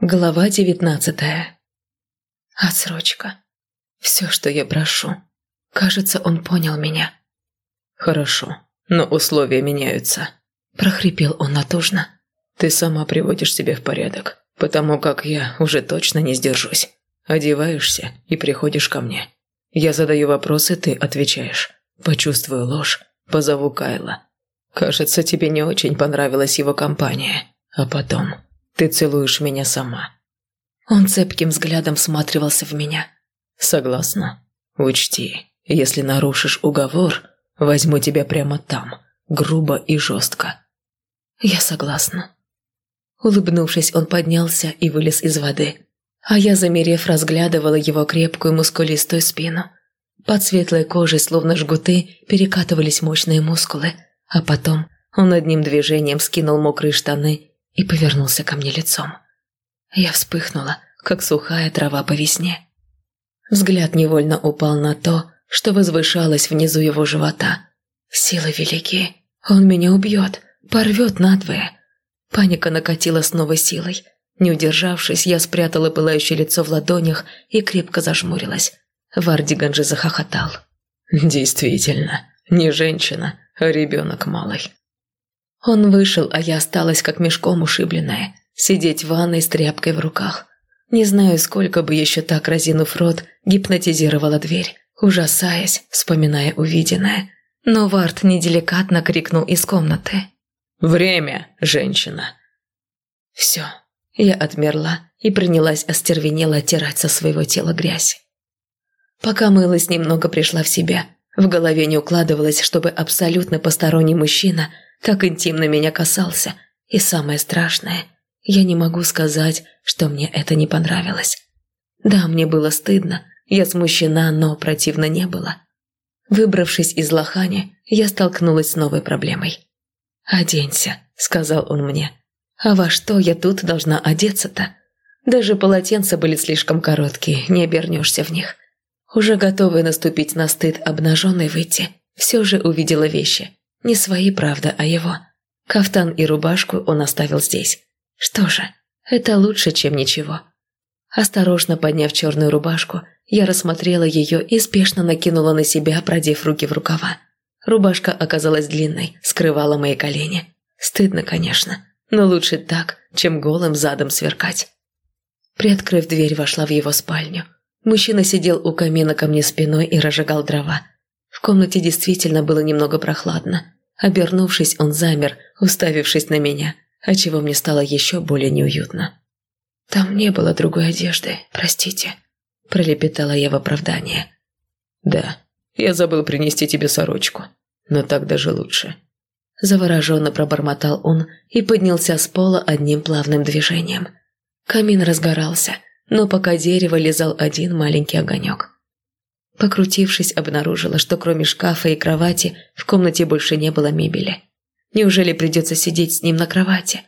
Глава девятнадцатая. Отсрочка. Все, что я прошу. Кажется, он понял меня. Хорошо, но условия меняются. Прохрипел он натужно. Ты сама приводишь себя в порядок, потому как я уже точно не сдержусь. Одеваешься и приходишь ко мне. Я задаю вопросы, ты отвечаешь. Почувствую ложь, позову Кайла. Кажется, тебе не очень понравилась его компания. А потом ты целуешь меня сама». Он цепким взглядом всматривался в меня. «Согласна. Учти, если нарушишь уговор, возьму тебя прямо там, грубо и жестко». «Я согласна». Улыбнувшись, он поднялся и вылез из воды. А я, замерев, разглядывала его крепкую мускулистую спину. Под светлой кожей, словно жгуты, перекатывались мощные мускулы. А потом он одним движением скинул мокрые штаны и повернулся ко мне лицом. Я вспыхнула, как сухая трава по весне. Взгляд невольно упал на то, что возвышалось внизу его живота. Силы великие. Он меня убьет, порвет надвое. Паника накатила с новой силой. Не удержавшись, я спрятала пылающее лицо в ладонях и крепко зажмурилась. Вардиган же захохотал. «Действительно, не женщина, а ребенок малый. Он вышел, а я осталась как мешком ушибленная, сидеть в ванной с тряпкой в руках. Не знаю, сколько бы еще так, разинув рот, гипнотизировала дверь, ужасаясь, вспоминая увиденное. Но Варт неделикатно крикнул из комнаты. «Время, женщина!» Все, я отмерла и принялась остервенело оттирать со своего тела грязь. Пока мылась, немного пришла в себя. В голове не укладывалось, чтобы абсолютно посторонний мужчина – как интимно меня касался. И самое страшное, я не могу сказать, что мне это не понравилось. Да, мне было стыдно, я смущена, но противно не было. Выбравшись из лохани, я столкнулась с новой проблемой. «Оденься», — сказал он мне. «А во что я тут должна одеться-то? Даже полотенца были слишком короткие, не обернешься в них». Уже готовая наступить на стыд обнаженной выйти, все же увидела вещи. Не свои, правда, а его. Кафтан и рубашку он оставил здесь. Что же, это лучше, чем ничего. Осторожно подняв черную рубашку, я рассмотрела ее и спешно накинула на себя, продев руки в рукава. Рубашка оказалась длинной, скрывала мои колени. Стыдно, конечно, но лучше так, чем голым задом сверкать. Приоткрыв дверь, вошла в его спальню. Мужчина сидел у камина ко мне спиной и разжигал дрова. В комнате действительно было немного прохладно. Обернувшись, он замер, уставившись на меня, отчего мне стало еще более неуютно. «Там не было другой одежды, простите», – пролепетала я в оправдание. «Да, я забыл принести тебе сорочку, но так даже лучше». Завороженно пробормотал он и поднялся с пола одним плавным движением. Камин разгорался, но пока дерево лизал один маленький огонек. Покрутившись, обнаружила, что кроме шкафа и кровати в комнате больше не было мебели. Неужели придется сидеть с ним на кровати?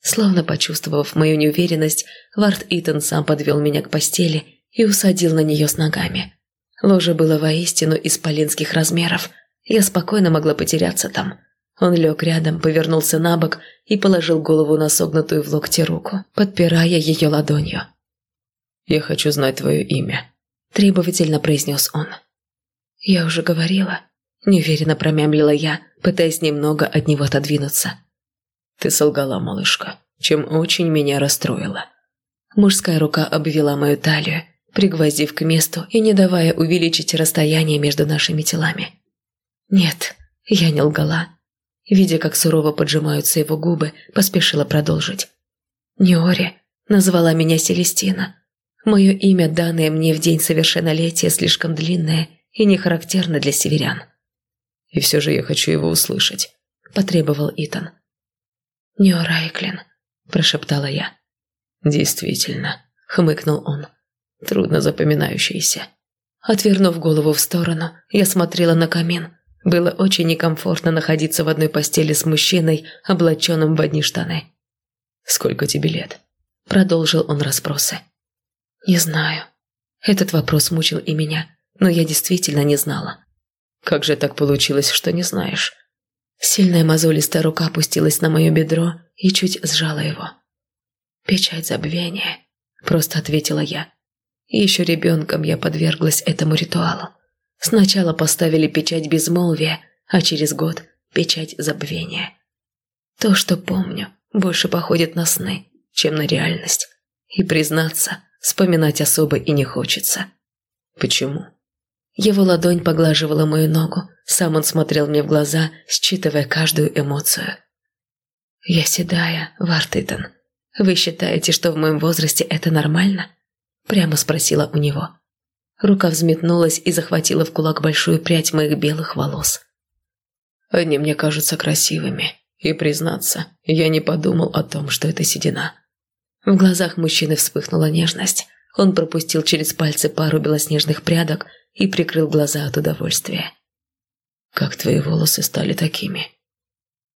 Словно почувствовав мою неуверенность, Вард Итан сам подвел меня к постели и усадил на нее с ногами. Ложе было воистину исполинских размеров. Я спокойно могла потеряться там. Он лег рядом, повернулся на бок и положил голову на согнутую в локте руку, подпирая ее ладонью. «Я хочу знать твое имя», требовательно произнес он. «Я уже говорила», – неуверенно промямлила я, пытаясь немного от него отодвинуться. «Ты солгала, малышка, чем очень меня расстроила». Мужская рука обвела мою талию, пригвоздив к месту и не давая увеличить расстояние между нашими телами. «Нет, я не лгала». Видя, как сурово поджимаются его губы, поспешила продолжить. «Неори назвала меня Селестина, Мое имя, данное мне в день совершеннолетия, слишком длинное и не характерно для северян. «И все же я хочу его услышать», – потребовал Итан. «Нео Райклин», – прошептала я. «Действительно», – хмыкнул он. «Трудно запоминающийся». Отвернув голову в сторону, я смотрела на камин. Было очень некомфортно находиться в одной постели с мужчиной, облаченным в одни штаны. «Сколько тебе лет?» – продолжил он расспросы. «Не знаю». Этот вопрос мучил и меня, но я действительно не знала. «Как же так получилось, что не знаешь?» Сильная мозолистая рука опустилась на мое бедро и чуть сжала его. «Печать забвения», – просто ответила я. Еще ребенком я подверглась этому ритуалу. Сначала поставили печать безмолвия, а через год – печать забвения. То, что помню, больше походит на сны, чем на реальность. И, признаться, вспоминать особо и не хочется. Почему? Его ладонь поглаживала мою ногу, сам он смотрел мне в глаза, считывая каждую эмоцию. «Я седая, Вартитон. Вы считаете, что в моем возрасте это нормально?» Прямо спросила у него. Рука взметнулась и захватила в кулак большую прядь моих белых волос. «Они мне кажутся красивыми, и, признаться, я не подумал о том, что это седина». В глазах мужчины вспыхнула нежность. Он пропустил через пальцы пару белоснежных прядок и прикрыл глаза от удовольствия. «Как твои волосы стали такими?»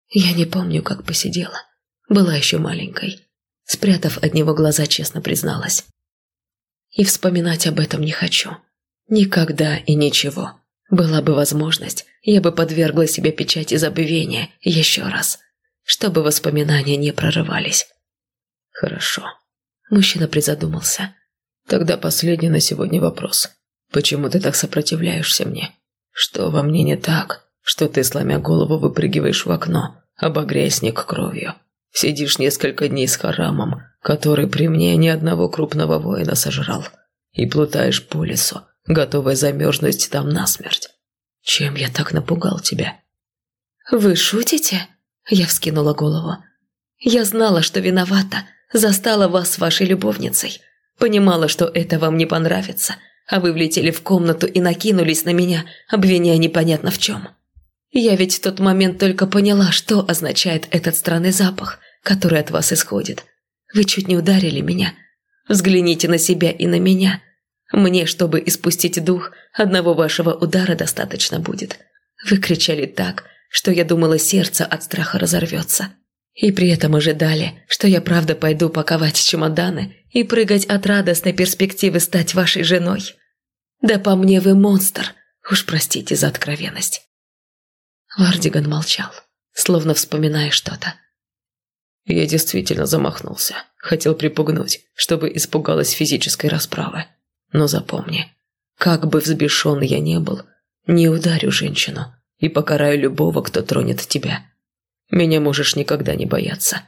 Я не помню, как посидела. Была еще маленькой. Спрятав от него глаза, честно призналась. И вспоминать об этом не хочу. Никогда и ничего. Была бы возможность, я бы подвергла себе печати забвения еще раз, чтобы воспоминания не прорывались. Хорошо. Мужчина призадумался. Тогда последний на сегодня вопрос. Почему ты так сопротивляешься мне? Что во мне не так, что ты, сломя голову, выпрыгиваешь в окно, обогряя снег кровью? Сидишь несколько дней с харамом, который при мне ни одного крупного воина сожрал, и плутаешь по лесу, готовая замерзнуть там насмерть. Чем я так напугал тебя?» «Вы шутите?» Я вскинула голову. «Я знала, что виновата, застала вас с вашей любовницей. Понимала, что это вам не понравится, а вы влетели в комнату и накинулись на меня, обвиняя непонятно в чем. Я ведь в тот момент только поняла, что означает этот странный запах, который от вас исходит. Вы чуть не ударили меня. Взгляните на себя и на меня. Мне, чтобы испустить дух, одного вашего удара достаточно будет. Вы кричали так, что я думала, сердце от страха разорвется. И при этом ожидали, что я правда пойду паковать чемоданы и прыгать от радостной перспективы стать вашей женой. Да по мне вы монстр, уж простите за откровенность. Вардиган молчал, словно вспоминая что-то. Я действительно замахнулся. Хотел припугнуть, чтобы испугалась физической расправы. Но запомни, как бы взбешен я не был, не ударю женщину и покараю любого, кто тронет тебя. Меня можешь никогда не бояться».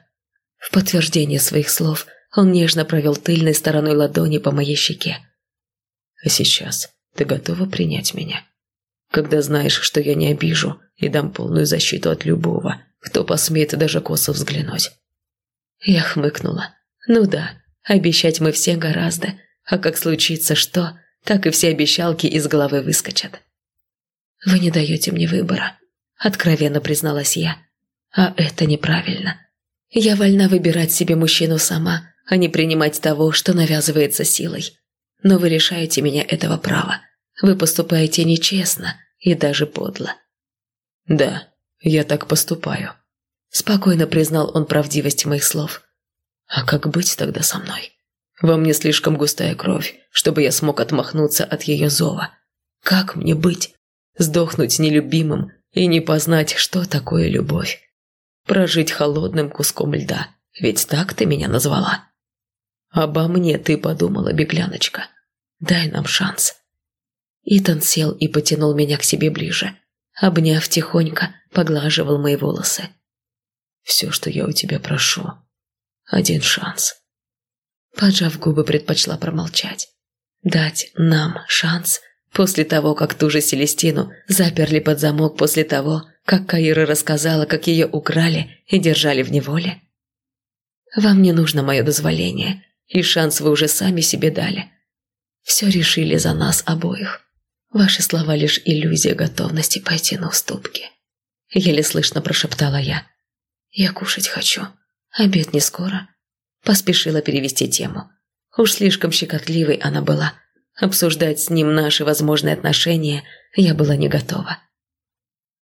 В подтверждение своих слов он нежно провел тыльной стороной ладони по моей щеке. «А сейчас ты готова принять меня? Когда знаешь, что я не обижу и дам полную защиту от любого, кто посмеет даже косо взглянуть. Я хмыкнула. Ну да, обещать мы все гораздо, а как случится что, так и все обещалки из головы выскочат. Вы не даете мне выбора, откровенно призналась я. А это неправильно. Я вольна выбирать себе мужчину сама, а не принимать того, что навязывается силой. Но вы лишаете меня этого права. Вы поступаете нечестно и даже подло. Да, я так поступаю. Спокойно признал он правдивость моих слов. «А как быть тогда со мной? Во мне слишком густая кровь, чтобы я смог отмахнуться от ее зова. Как мне быть? Сдохнуть нелюбимым и не познать, что такое любовь? Прожить холодным куском льда, ведь так ты меня назвала. Обо мне ты подумала, бегляночка. Дай нам шанс». Итан сел и потянул меня к себе ближе. Обняв тихонько, поглаживал мои волосы. Все, что я у тебя прошу. Один шанс. Поджав губы, предпочла промолчать. Дать нам шанс после того, как ту же Селестину заперли под замок после того, как Каира рассказала, как ее украли и держали в неволе. Вам не нужно мое дозволение, и шанс вы уже сами себе дали. Все решили за нас обоих. Ваши слова лишь иллюзия готовности пойти на уступки. Еле слышно прошептала я. «Я кушать хочу. Обед не скоро». Поспешила перевести тему. Уж слишком щекотливой она была. Обсуждать с ним наши возможные отношения я была не готова.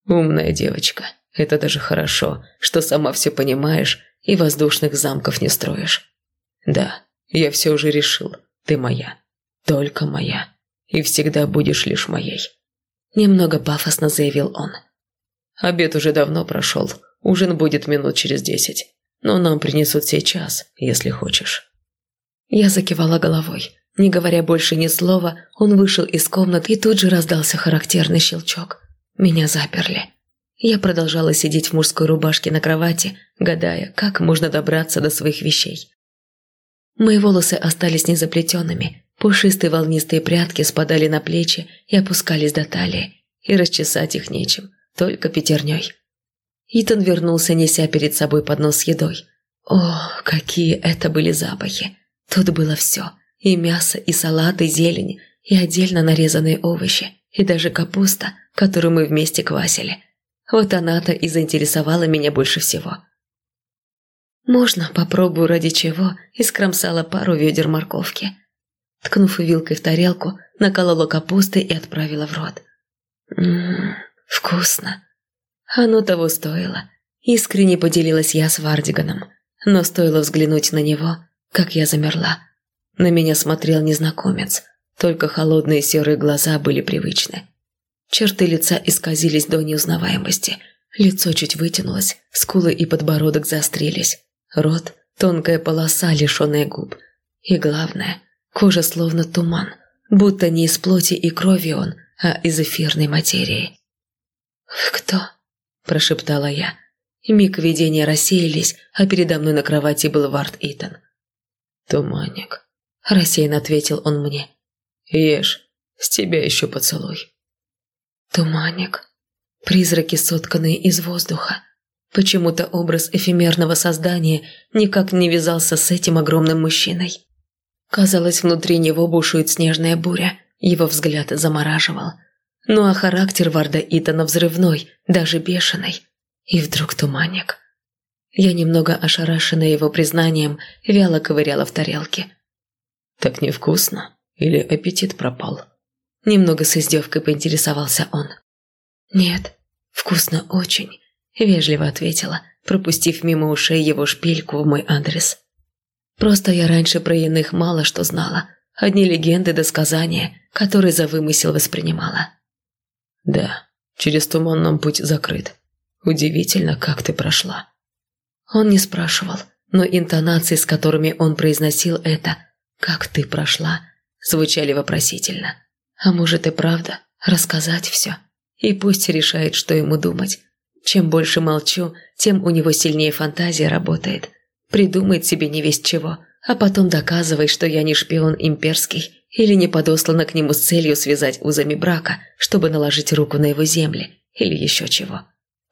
«Умная девочка. Это даже хорошо, что сама все понимаешь и воздушных замков не строишь. Да, я все уже решил. Ты моя. Только моя. И всегда будешь лишь моей». Немного пафосно заявил он. «Обед уже давно прошел. Ужин будет минут через десять. но нам принесут сейчас, если хочешь». Я закивала головой. Не говоря больше ни слова, он вышел из комнаты и тут же раздался характерный щелчок. Меня заперли. Я продолжала сидеть в мужской рубашке на кровати, гадая, как можно добраться до своих вещей. Мои волосы остались незаплетенными, пушистые волнистые прядки спадали на плечи и опускались до талии, и расчесать их нечем, только пятерней. Итан вернулся, неся перед собой поднос с едой. О, какие это были запахи! Тут было все. И мясо, и салат, и зелень, и отдельно нарезанные овощи, и даже капуста, которую мы вместе квасили. Вот она-то и заинтересовала меня больше всего. «Можно попробую ради чего?» и скромсала пару ведер морковки. Ткнув вилкой в тарелку, наколола капусты и отправила в рот. «Ммм, вкусно!» Оно того стоило. Искренне поделилась я с Вардиганом. Но стоило взглянуть на него, как я замерла. На меня смотрел незнакомец, только холодные серые глаза были привычны. Черты лица исказились до неузнаваемости. Лицо чуть вытянулось, скулы и подбородок заострились. Рот – тонкая полоса, лишенная губ. И главное, кожа словно туман, будто не из плоти и крови он, а из эфирной материи. «Кто?» – прошептала я. Миг видения рассеялись, а передо мной на кровати был Вард Итан. «Туманник», – рассеянно ответил он мне. «Ешь, с тебя еще поцелуй». Туманник. Призраки, сотканные из воздуха. Почему-то образ эфемерного создания никак не вязался с этим огромным мужчиной. Казалось, внутри него бушует снежная буря, его взгляд замораживал. Ну а характер Варда Итана взрывной, даже бешеный. И вдруг туманник. Я немного ошарашенная его признанием, вяло ковыряла в тарелке. «Так невкусно? Или аппетит пропал?» Немного с издевкой поинтересовался он. «Нет, вкусно очень», – вежливо ответила, пропустив мимо ушей его шпильку в мой адрес. «Просто я раньше про иных мало что знала. Одни легенды до сказания, которые за вымысел воспринимала». «Да, через туман нам путь закрыт. Удивительно, как ты прошла». Он не спрашивал, но интонации, с которыми он произносил это «как ты прошла», звучали вопросительно. А может и правда рассказать все. И пусть решает, что ему думать. Чем больше молчу, тем у него сильнее фантазия работает. Придумает себе не весть чего, а потом доказывает, что я не шпион имперский или не подослана к нему с целью связать узами брака, чтобы наложить руку на его земли или еще чего.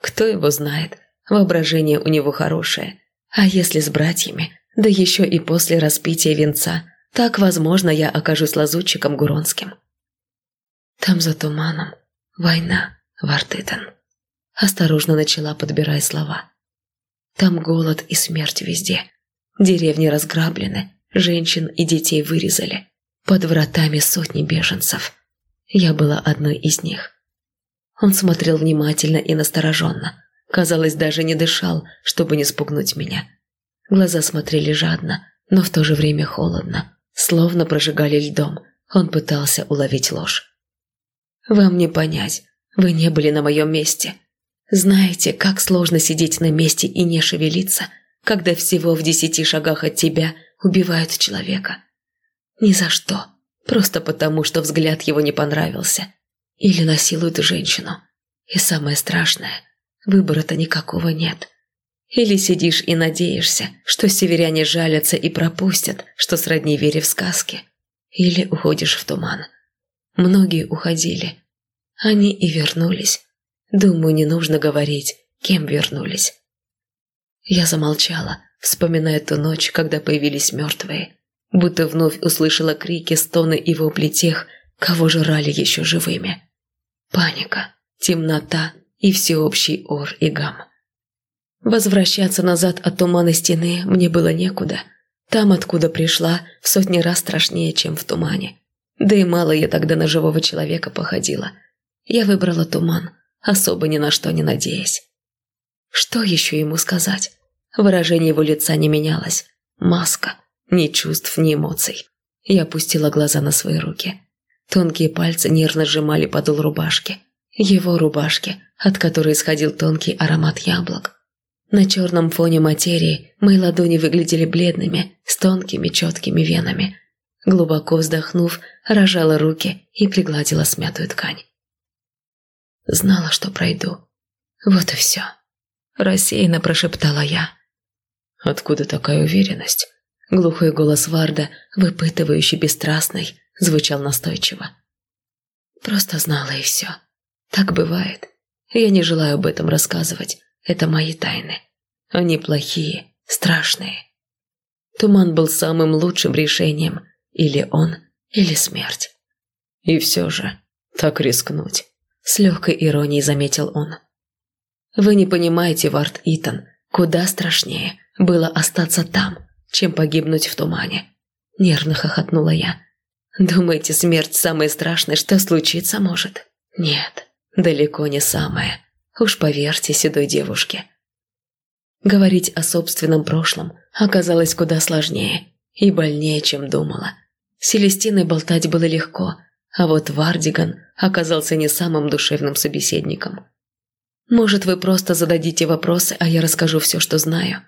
Кто его знает, воображение у него хорошее. А если с братьями, да еще и после распития венца, так, возможно, я окажусь лазутчиком Гуронским. Там за туманом война, Вартытан. Осторожно начала, подбирая слова. Там голод и смерть везде. Деревни разграблены, женщин и детей вырезали. Под вратами сотни беженцев. Я была одной из них. Он смотрел внимательно и настороженно. Казалось, даже не дышал, чтобы не спугнуть меня. Глаза смотрели жадно, но в то же время холодно, словно прожигали льдом. Он пытался уловить ложь. Вам не понять, вы не были на моем месте. Знаете, как сложно сидеть на месте и не шевелиться, когда всего в десяти шагах от тебя убивают человека? Ни за что. Просто потому, что взгляд его не понравился. Или насилуют женщину. И самое страшное, выбора-то никакого нет. Или сидишь и надеешься, что северяне жалятся и пропустят, что сродни вере в сказки. Или уходишь в туман. Многие уходили. Они и вернулись. Думаю, не нужно говорить, кем вернулись. Я замолчала, вспоминая ту ночь, когда появились мертвые. Будто вновь услышала крики, стоны и вопли тех, кого жрали еще живыми. Паника, темнота и всеобщий ор и гам. Возвращаться назад от тумана стены мне было некуда. Там, откуда пришла, в сотни раз страшнее, чем в тумане. Да и мало я тогда на живого человека походила. Я выбрала туман, особо ни на что не надеясь. Что еще ему сказать? Выражение его лица не менялось. Маска. Ни чувств, ни эмоций. Я опустила глаза на свои руки. Тонкие пальцы нервно сжимали подол рубашки. Его рубашки, от которой исходил тонкий аромат яблок. На черном фоне материи мои ладони выглядели бледными, с тонкими четкими венами. Глубоко вздохнув, рожала руки и пригладила смятую ткань. Знала, что пройду. Вот и все. Рассеянно прошептала я. «Откуда такая уверенность?» Глухой голос Варда, выпытывающий бесстрастный, звучал настойчиво. Просто знала и все. Так бывает. Я не желаю об этом рассказывать. Это мои тайны. Они плохие, страшные. Туман был самым лучшим решением. Или он, или смерть. И все же, так рискнуть. С легкой иронией заметил он. Вы не понимаете, Вард Итан, куда страшнее было остаться там, чем погибнуть в тумане. Нервно хохотнула я. Думаете, смерть самое страшное, что случиться может? Нет, далеко не самое. Уж поверьте седой девушке. Говорить о собственном прошлом оказалось куда сложнее и больнее, чем думала. С Селестиной болтать было легко, а вот Вардиган оказался не самым душевным собеседником. Может, вы просто зададите вопросы, а я расскажу все, что знаю.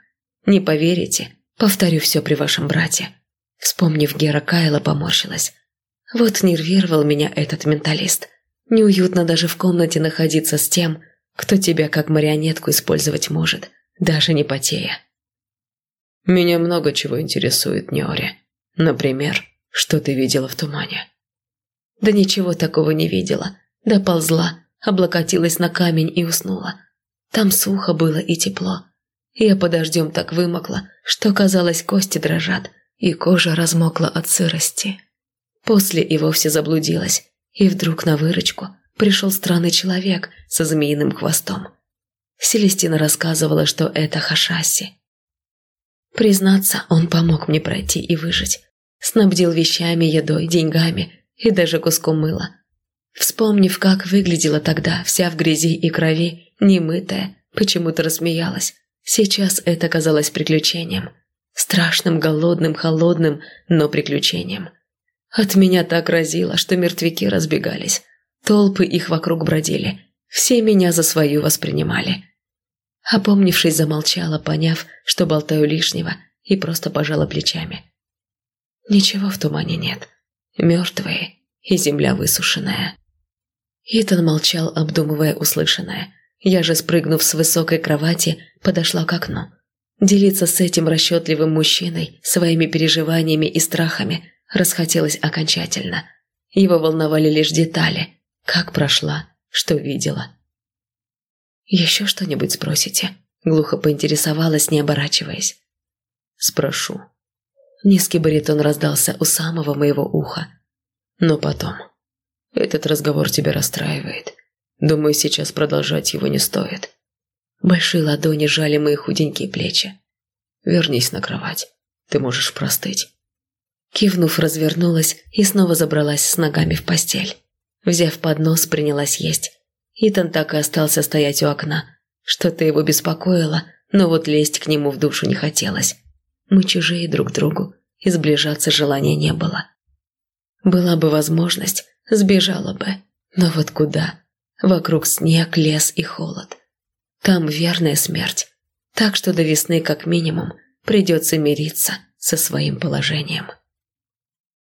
Не поверите, повторю все при вашем брате. Вспомнив Гера Кайла, поморщилась. Вот нервировал меня этот менталист. Неуютно даже в комнате находиться с тем, кто тебя как марионетку использовать может, даже не потея. Меня много чего интересует, Неори. Например, что ты видела в тумане? Да ничего такого не видела. Доползла, облокотилась на камень и уснула. Там сухо было и тепло. Я под дождем так вымокла, что, казалось, кости дрожат, и кожа размокла от сырости. После и вовсе заблудилась, и вдруг на выручку пришел странный человек со змеиным хвостом. Селестина рассказывала, что это Хашаси. Признаться, он помог мне пройти и выжить. Снабдил вещами, едой, деньгами и даже куском мыла. Вспомнив, как выглядела тогда, вся в грязи и крови, немытая, почему-то рассмеялась. Сейчас это казалось приключением. Страшным, голодным, холодным, но приключением. От меня так разило, что мертвяки разбегались. Толпы их вокруг бродили. Все меня за свою воспринимали. Опомнившись, замолчала, поняв, что болтаю лишнего, и просто пожала плечами. Ничего в тумане нет. Мертвые и земля высушенная. Итан молчал, обдумывая услышанное. Я же, спрыгнув с высокой кровати, подошла к окну. Делиться с этим расчетливым мужчиной своими переживаниями и страхами расхотелось окончательно. Его волновали лишь детали. Как прошла, что видела. «Еще что-нибудь спросите?» Глухо поинтересовалась, не оборачиваясь. «Спрошу». Низкий баритон раздался у самого моего уха. «Но потом. Этот разговор тебя расстраивает. Думаю, сейчас продолжать его не стоит». Большие ладони жали мои худенькие плечи. «Вернись на кровать. Ты можешь простыть». Кивнув, развернулась и снова забралась с ногами в постель. Взяв поднос, принялась есть. Итан так и остался стоять у окна. Что-то его беспокоило, но вот лезть к нему в душу не хотелось. Мы чужие друг другу, и сближаться желания не было. Была бы возможность, сбежала бы. Но вот куда? Вокруг снег, лес и холод. Там верная смерть. Так что до весны как минимум придется мириться со своим положением.